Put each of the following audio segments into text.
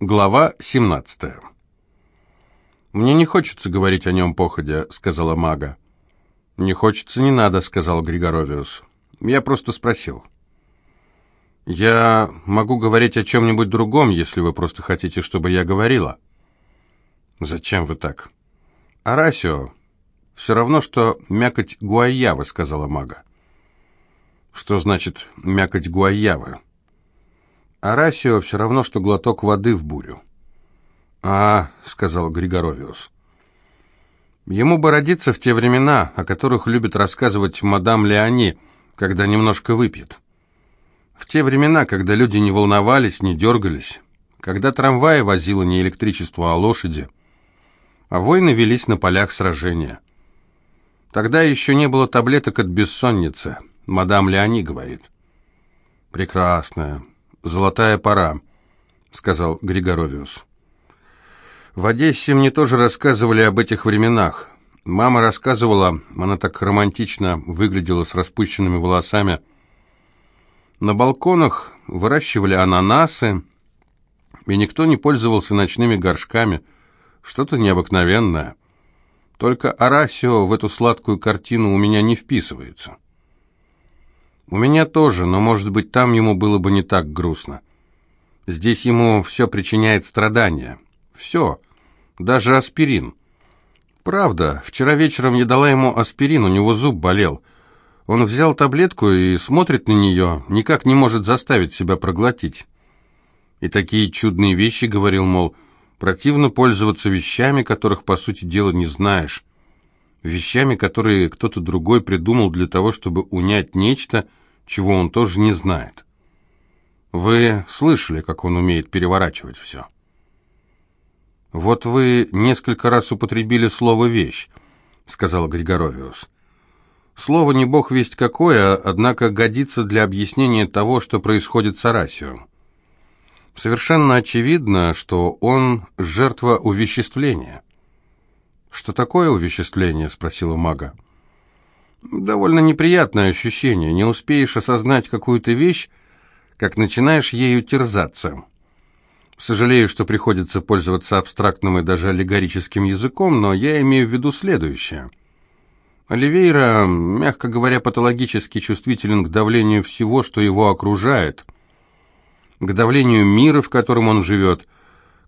Глава 17. «Мне не хочется говорить о нем походя», — сказала мага. «Не хочется, не надо», — сказал Григоровиус. «Я просто спросил». «Я могу говорить о чем-нибудь другом, если вы просто хотите, чтобы я говорила». «Зачем вы так?» «Арасио. Все равно, что мякоть гуайявы», — сказала мага. «Что значит мякоть гуайявы?» Арасио все равно, что глоток воды в бурю. «А, — сказал Григоровиус, — ему бы родиться в те времена, о которых любит рассказывать мадам Леони, когда немножко выпьет. В те времена, когда люди не волновались, не дергались, когда трамваи возило не электричество, а лошади, а войны велись на полях сражения. Тогда еще не было таблеток от бессонницы, мадам Леони говорит. Прекрасная, «Золотая пора», — сказал Григоровиус. «В Одессе мне тоже рассказывали об этих временах. Мама рассказывала, она так романтично выглядела с распущенными волосами. На балконах выращивали ананасы, и никто не пользовался ночными горшками. Что-то необыкновенное. Только Арасио в эту сладкую картину у меня не вписывается». У меня тоже, но, может быть, там ему было бы не так грустно. Здесь ему все причиняет страдания. Все. Даже аспирин. Правда, вчера вечером я дала ему аспирин, у него зуб болел. Он взял таблетку и смотрит на нее, никак не может заставить себя проглотить. И такие чудные вещи, говорил, мол, противно пользоваться вещами, которых, по сути дела, не знаешь. Вещами, которые кто-то другой придумал для того, чтобы унять нечто, чего он тоже не знает. Вы слышали, как он умеет переворачивать все? Вот вы несколько раз употребили слово «вещь», — сказал Григоровиус. Слово не бог весть какое, однако годится для объяснения того, что происходит с Арасио. Совершенно очевидно, что он жертва увеществления. «Что такое увеществление?» — спросила мага. Довольно неприятное ощущение. Не успеешь осознать какую-то вещь, как начинаешь ею терзаться. Сожалею, что приходится пользоваться абстрактным и даже аллегорическим языком, но я имею в виду следующее. Оливейра, мягко говоря, патологически чувствителен к давлению всего, что его окружает, к давлению мира, в котором он живет,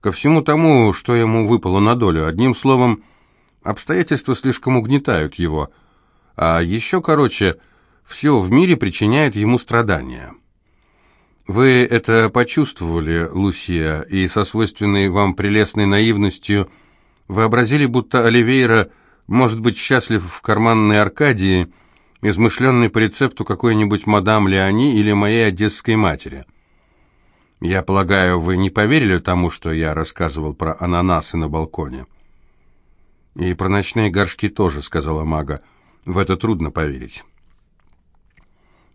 ко всему тому, что ему выпало на долю. Одним словом, обстоятельства слишком угнетают его – а еще короче, все в мире причиняет ему страдания. Вы это почувствовали, Лусия, и со свойственной вам прелестной наивностью вообразили, будто Оливейра может быть счастлив в карманной Аркадии, измышленной по рецепту какой-нибудь мадам Леони или моей одесской матери. Я полагаю, вы не поверили тому, что я рассказывал про ананасы на балконе? И про ночные горшки тоже, сказала мага. В это трудно поверить.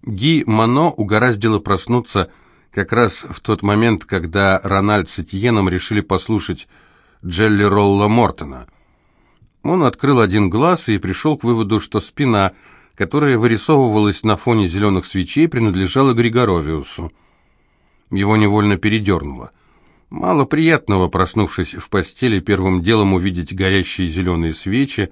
Ги Мано угораздило проснуться как раз в тот момент, когда Рональд с Этьеном решили послушать Джелли Ролла Мортона. Он открыл один глаз и пришел к выводу, что спина, которая вырисовывалась на фоне зеленых свечей, принадлежала Григоровиусу. Его невольно передернуло. Мало приятного, проснувшись в постели, первым делом увидеть горящие зеленые свечи,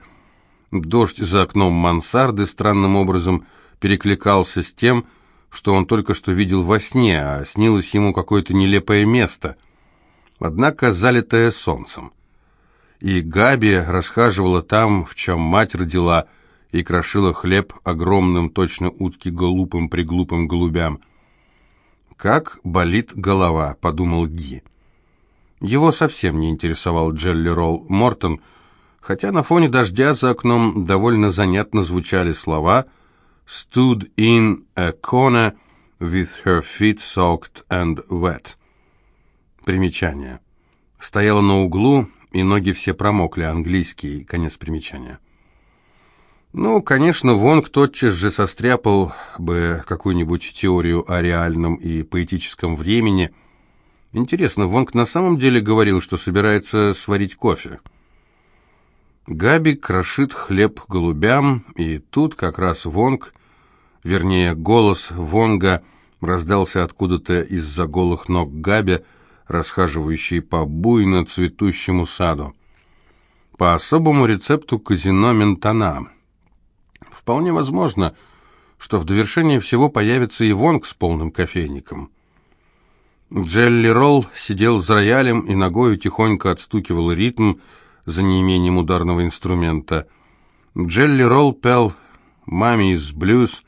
Дождь за окном мансарды странным образом перекликался с тем, что он только что видел во сне, а снилось ему какое-то нелепое место, однако залитое солнцем. И Габи расхаживала там, в чем мать родила, и крошила хлеб огромным, точно утки глупым приглупым голубям. «Как болит голова», — подумал Ги. Его совсем не интересовал Джелли Ролл Мортон, хотя на фоне дождя за окном довольно занятно звучали слова «stood in a corner with her feet soaked and wet». Примечание. Стояла на углу, и ноги все промокли, английский, конец примечания. Ну, конечно, Вонг тотчас же состряпал бы какую-нибудь теорию о реальном и поэтическом времени. Интересно, Вонг на самом деле говорил, что собирается сварить кофе? Габи крошит хлеб голубям, и тут как раз Вонг, вернее, голос Вонга раздался откуда-то из-за голых ног Габи, расхаживающий по буйно цветущему саду. По особому рецепту казино Ментона. Вполне возможно, что в довершение всего появится и Вонг с полным кофейником. Джелли Ролл сидел за роялем и ногою тихонько отстукивал ритм за неимением ударного инструмента. Джелли Ролл пел «Маме из блюз»,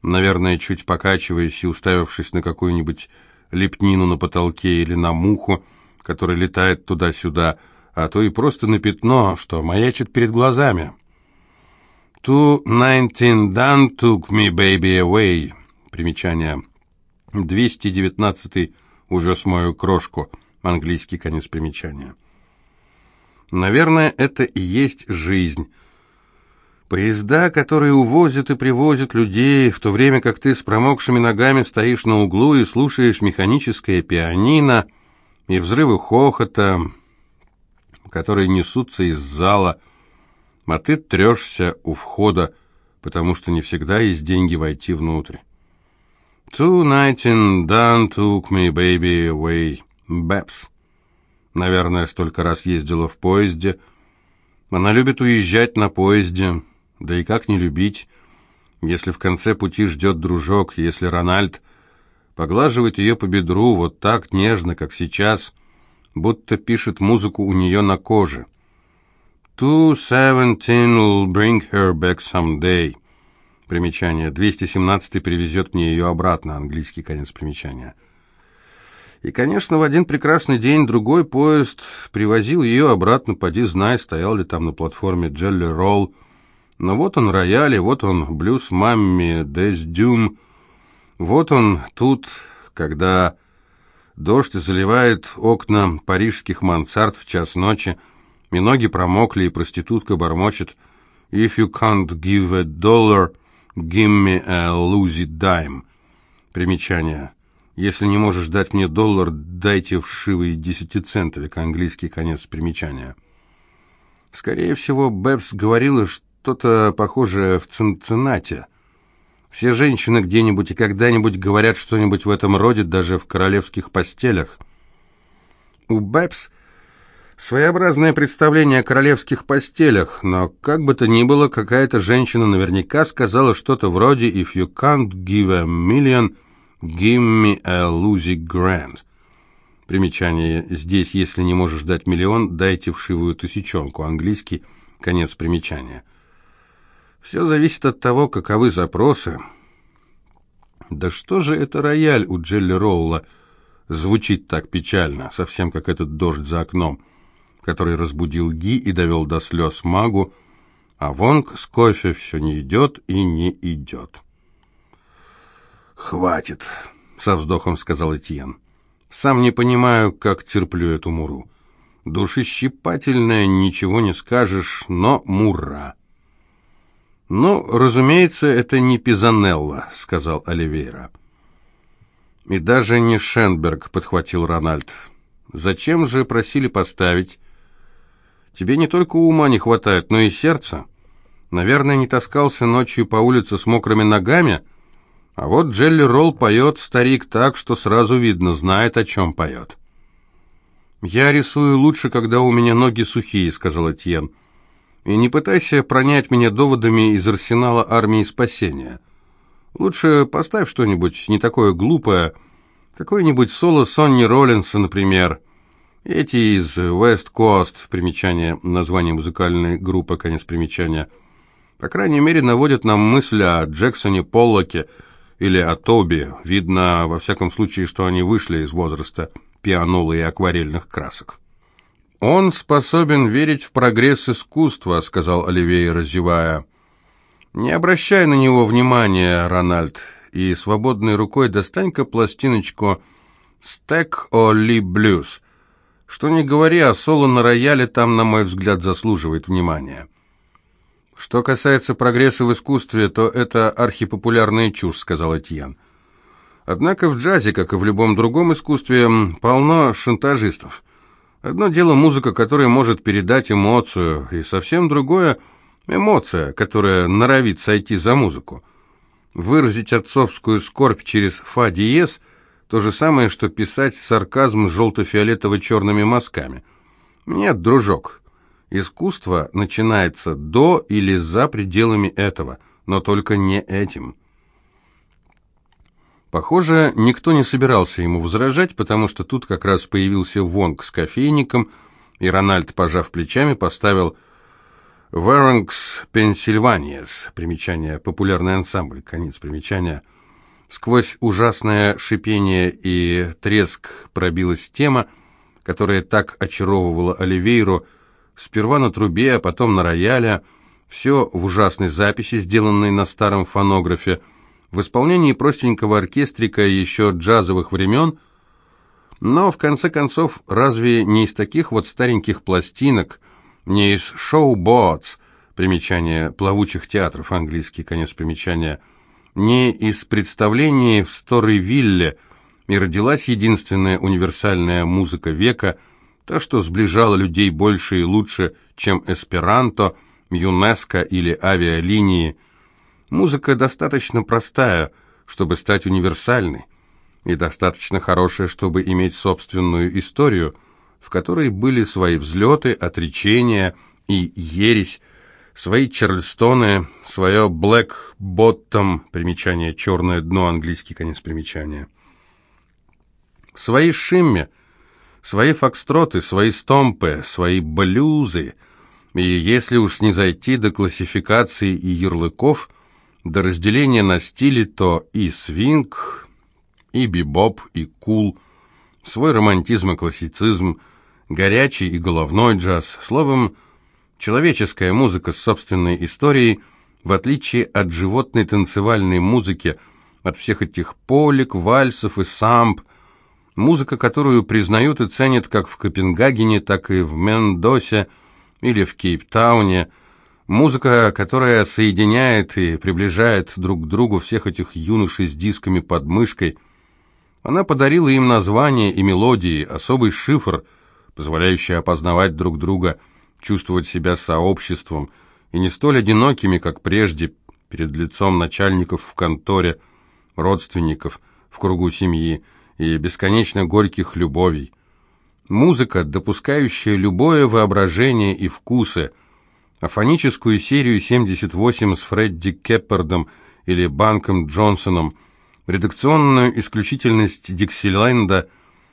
наверное, чуть покачиваясь и уставившись на какую-нибудь лепнину на потолке или на муху, которая летает туда-сюда, а то и просто на пятно, что маячит перед глазами. «Two nineteen done took me baby away». Примечание. 219 увез мою крошку. Английский конец примечания. Наверное, это и есть жизнь. Поезда, которые увозят и привозят людей, в то время как ты с промокшими ногами стоишь на углу и слушаешь механическое пианино и взрывы хохота, которые несутся из зала, а ты трешься у входа, потому что не всегда есть деньги войти внутрь. Two nineteen done took me baby away. Бэпс. Наверное, столько раз ездила в поезде. Она любит уезжать на поезде. Да и как не любить, если в конце пути ждет дружок, если Рональд поглаживает ее по бедру вот так нежно, как сейчас, будто пишет музыку у нее на коже. Two seventeen will bring her back someday. Примечание. 217 привезет мне ее обратно. Английский конец примечания. И, конечно, в один прекрасный день другой поезд привозил ее обратно, поди знай, стоял ли там на платформе Джелли Ролл. Но вот он рояль, вот он блюз мамми Дес Дюм. Вот он тут, когда дождь заливает окна парижских мансард в час ночи, и ноги промокли, и проститутка бормочет «If you can't give a dollar», Give me a lousy dime. Примечание. Если не можешь дать мне доллар, дайте вшивый десятицентовик, английский конец примечания. Скорее всего, Бэбс говорила что-то похожее в Цинциннате. Все женщины где-нибудь и когда-нибудь говорят что-нибудь в этом роде, даже в королевских постелях. У Бэбс Своеобразное представление о королевских постелях, но как бы то ни было, какая-то женщина наверняка сказала что-то вроде «If you can't give a million, give me a Lucy Grant». Примечание. Здесь, если не можешь дать миллион, дайте вшивую тысячонку. Английский. Конец примечания. Все зависит от того, каковы запросы. Да что же это рояль у Джелли Ролла? Звучит так печально, совсем как этот дождь за окном который разбудил Ги и довел до слез магу, а Вонг с кофе все не идет и не идет. «Хватит», — со вздохом сказал Этьен. «Сам не понимаю, как терплю эту муру. Душещипательная, ничего не скажешь, но мура». «Ну, разумеется, это не Пизанелла», — сказал Оливейра. «И даже не Шенберг», — подхватил Рональд. «Зачем же просили поставить?» Тебе не только ума не хватает, но и сердца. Наверное, не таскался ночью по улице с мокрыми ногами. А вот Джелли Ролл поет старик так, что сразу видно, знает, о чем поет. «Я рисую лучше, когда у меня ноги сухие», — сказал Этьен. «И не пытайся пронять меня доводами из арсенала армии спасения. Лучше поставь что-нибудь не такое глупое, какое-нибудь соло Сонни Роллинса, например». Эти из West Coast, примечание, название музыкальной группы, конец примечания, по крайней мере, наводят нам мысль о Джексоне Поллоке или о Тоби. Видно, во всяком случае, что они вышли из возраста пианола и акварельных красок. «Он способен верить в прогресс искусства», — сказал Оливей, разевая. «Не обращай на него внимания, Рональд, и свободной рукой достань-ка пластиночку «Стек Оли Блюз», что не говори, а соло на рояле там, на мой взгляд, заслуживает внимания. Что касается прогресса в искусстве, то это архипопулярная чушь, сказал Этьен. Однако в джазе, как и в любом другом искусстве, полно шантажистов. Одно дело музыка, которая может передать эмоцию, и совсем другое – эмоция, которая норовит сойти за музыку. Выразить отцовскую скорбь через фа диез – То же самое, что писать сарказм желто-фиолетово-черными мазками. Нет, дружок, искусство начинается до или за пределами этого, но только не этим. Похоже, никто не собирался ему возражать, потому что тут как раз появился Вонг с кофейником, и Рональд, пожав плечами, поставил «Варанкс Пенсильваниас», примечание «Популярный ансамбль», конец примечания. Сквозь ужасное шипение и треск пробилась тема, которая так очаровывала Оливейру, сперва на трубе, а потом на рояле, все в ужасной записи, сделанной на старом фонографе, в исполнении простенького оркестрика еще джазовых времен, но в конце концов, разве не из таких вот стареньких пластинок, не из шоу-ботс, примечание плавучих театров, английский конец примечания, не из представлений в Сторы-Вилле и родилась единственная универсальная музыка века, та, что сближала людей больше и лучше, чем эсперанто, ЮНЕСКО или авиалинии – Музыка достаточно простая, чтобы стать универсальной, и достаточно хорошая, чтобы иметь собственную историю, в которой были свои взлеты, отречения и ересь, свои Чарльстоны, свое Black Bottom, примечание «черное дно», английский конец примечания, свои Шимми, свои фокстроты, свои стомпы, свои блюзы, и если уж не зайти до классификации и ярлыков – до разделения на стили, то и свинг, и бибоп, и кул, свой романтизм и классицизм, горячий и головной джаз, словом, человеческая музыка с собственной историей, в отличие от животной танцевальной музыки, от всех этих полик, вальсов и самп, музыка, которую признают и ценят как в Копенгагене, так и в Мендосе или в Кейптауне – Музыка, которая соединяет и приближает друг к другу всех этих юношей с дисками под мышкой. Она подарила им название и мелодии, особый шифр, позволяющий опознавать друг друга, чувствовать себя сообществом и не столь одинокими, как прежде, перед лицом начальников в конторе, родственников, в кругу семьи и бесконечно горьких любовей. Музыка, допускающая любое воображение и вкусы – афоническую серию 78 с Фредди Кеппардом или Банком Джонсоном, редакционную исключительность Диксиленда,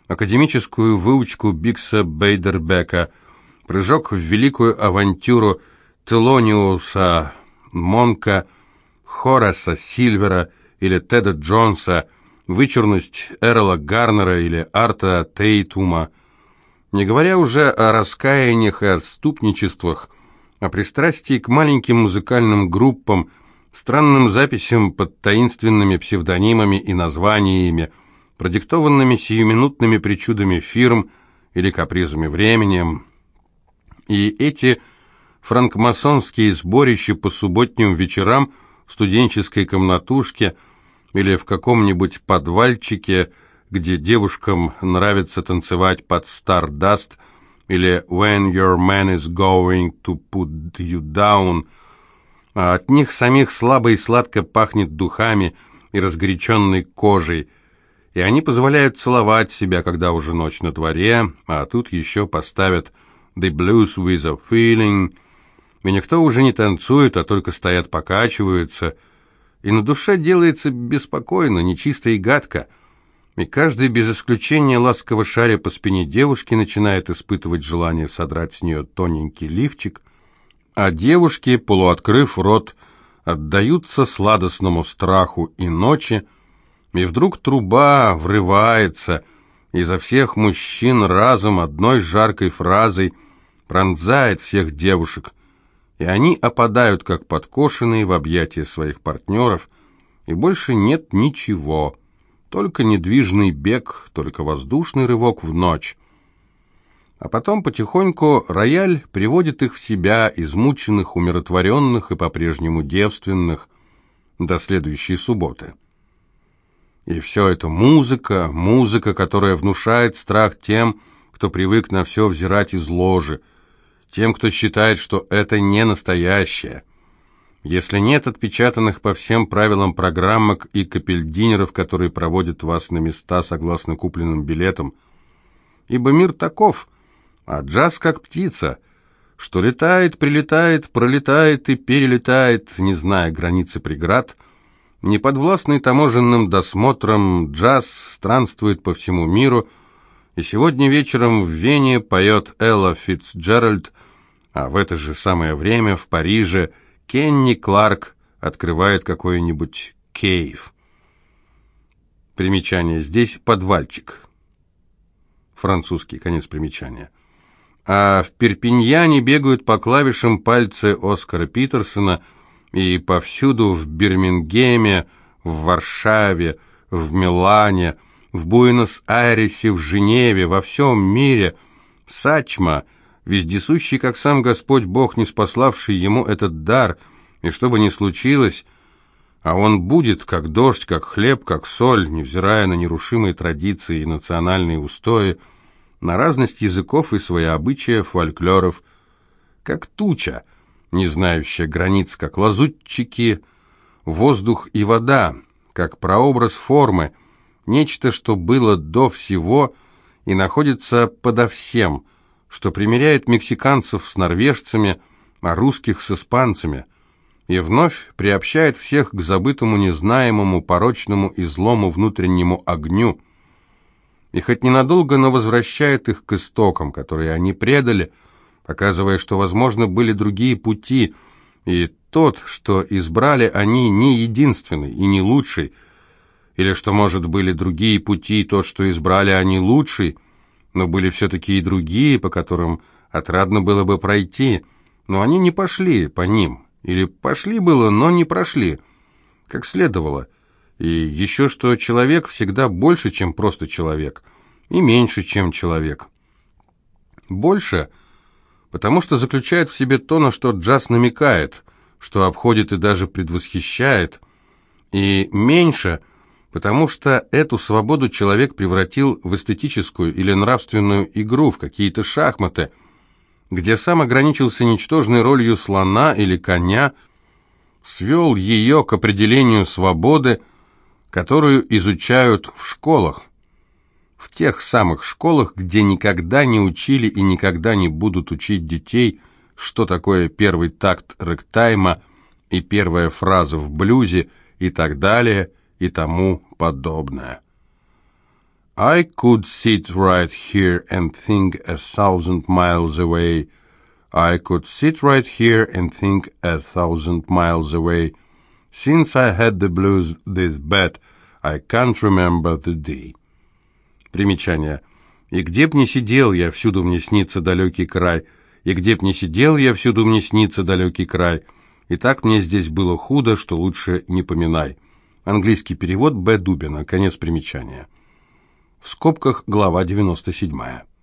академическую выучку Бикса Бейдербека, прыжок в великую авантюру Телониуса Монка, Хораса Сильвера или Теда Джонса, вычурность Эрла Гарнера или Арта Тейтума, не говоря уже о раскаяниях и отступничествах, о пристрастии к маленьким музыкальным группам, странным записям под таинственными псевдонимами и названиями, продиктованными сиюминутными причудами фирм или капризами времени. И эти франкмасонские сборища по субботним вечерам в студенческой комнатушке или в каком-нибудь подвальчике, где девушкам нравится танцевать под «Стардаст», или «When your man is going to put you down», а от них самих слабо и сладко пахнет духами и разгоряченной кожей, и они позволяют целовать себя, когда уже ночь на дворе, а тут еще поставят «The blues with a feeling», и никто уже не танцует, а только стоят покачиваются, и на душе делается беспокойно, нечисто и гадко – и каждый без исключения ласково шаря по спине девушки начинает испытывать желание содрать с нее тоненький лифчик, а девушки, полуоткрыв рот, отдаются сладостному страху и ночи, и вдруг труба врывается, изо всех мужчин разом одной жаркой фразой пронзает всех девушек, и они опадают, как подкошенные в объятия своих партнеров, и больше нет ничего — только недвижный бег, только воздушный рывок в ночь. А потом потихоньку рояль приводит их в себя, измученных, умиротворенных и по-прежнему девственных, до следующей субботы. И все это музыка, музыка, которая внушает страх тем, кто привык на все взирать из ложи, тем, кто считает, что это не настоящее. если нет отпечатанных по всем правилам программок и капельдинеров, которые проводят вас на места согласно купленным билетам. Ибо мир таков, а джаз как птица, что летает, прилетает, пролетает и перелетает, не зная границы преград. Неподвластный таможенным досмотром джаз странствует по всему миру, и сегодня вечером в Вене поет Элла Фитцджеральд, а в это же самое время в Париже – Кенни Кларк открывает какой-нибудь кейв. Примечание. Здесь подвальчик. Французский. Конец примечания. А в Перпиньяне бегают по клавишам пальцы Оскара Питерсона и повсюду в Бирмингеме, в Варшаве, в Милане, в Буэнос-Айресе, в Женеве, во всем мире. Сачма — вездесущий, как сам Господь Бог, не спаславший ему этот дар, и что бы ни случилось, а он будет, как дождь, как хлеб, как соль, невзирая на нерушимые традиции и национальные устои, на разность языков и своеобычия фольклоров, как туча, не знающая границ, как лазутчики, воздух и вода, как прообраз формы, нечто, что было до всего и находится подо всем – что примеряет мексиканцев с норвежцами, а русских с испанцами, и вновь приобщает всех к забытому, незнаемому, порочному и злому внутреннему огню, и хоть ненадолго, но возвращает их к истокам, которые они предали, показывая, что, возможно, были другие пути, и тот, что избрали они, не единственный и не лучший, или что, может, были другие пути, тот, что избрали они, лучший – но были все-таки и другие, по которым отрадно было бы пройти, но они не пошли по ним, или пошли было, но не прошли, как следовало. И еще что человек всегда больше, чем просто человек, и меньше, чем человек. Больше, потому что заключает в себе то, на что джаз намекает, что обходит и даже предвосхищает, и меньше – потому что эту свободу человек превратил в эстетическую или нравственную игру, в какие-то шахматы, где сам ограничился ничтожной ролью слона или коня, свел ее к определению свободы, которую изучают в школах, в тех самых школах, где никогда не учили и никогда не будут учить детей, что такое первый такт рэктайма и первая фраза в блюзе и так далее – и тому подобное. I could sit right here and think a thousand miles away. I could sit right here and think a thousand miles away. Since I had the blues this bad, I can't remember the day. Примечание. И где б ни сидел я, всюду мне снится далекий край. И где б ни сидел я, всюду мне снится далекий край. И так мне здесь было худо, что лучше не поминай. Английский перевод Б. Дубина. Конец примечания. В скобках глава 97.